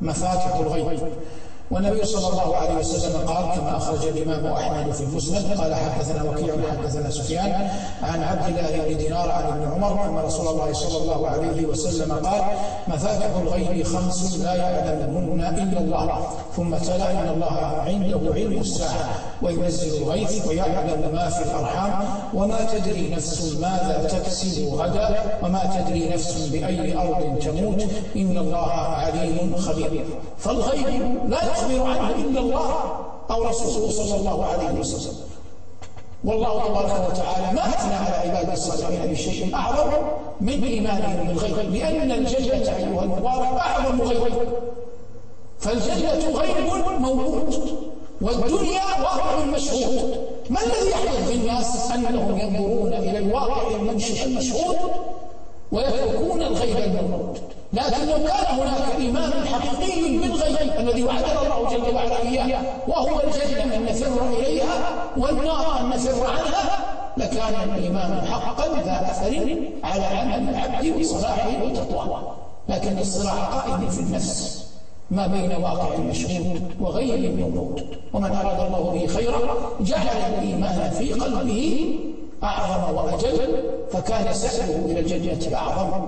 مفاتح الغيب. والنبي صلى الله عليه وسلم قال كما أخرج الإمام أحمد في المسند قال حدثنا وكيع حدثنا سفيان عن عبد الله بن دينار عن ابن عمر أن رسول الله صلى الله عليه وسلم قال مفاتح الغيب خمس لا يعلمهن إلا الله ثم تلا إن الله عنده علم الساعة وينزل الغيث ويعلم ما في الأرحام وما تدري نفس ماذا تكسب غدا وما تدري نفس بأي أرض تموت إن الله عليم خبير. فالغيب لا يخبر عنه إلا الله أو رسوله صلى الله عليه وسلم. والله تبارك وتعالى ما أثنى على عباد الصالحين بشيء أعظم من إيمانهم بالغيب لأن الجنة أيها المبارك أعظم غيب. فالجنة غيب موجود والدنيا واقع مشهود. ما الذي يحدث في الناس أنهم ينظرون إلى الواقع المشهود ويتركون الغيب الموجود؟ لكن لو كان هناك إيمان حقيقي بالغيب الذي وعدنا الله جل وعلا إياه وهو الجنة أن نفر إليها والنار أن نفر عنها لكان الإيمان حقا ذا أثر على عمل العبد وصلاحه وتقواه. لكن الصراع قائم في النفس ما بين واقع المشهود وغير الموجود. ومن أراد الله به خيرا جعل الإيمان في قلبه أعظم وأجل فكان سعيه إلى الجنة أعظم.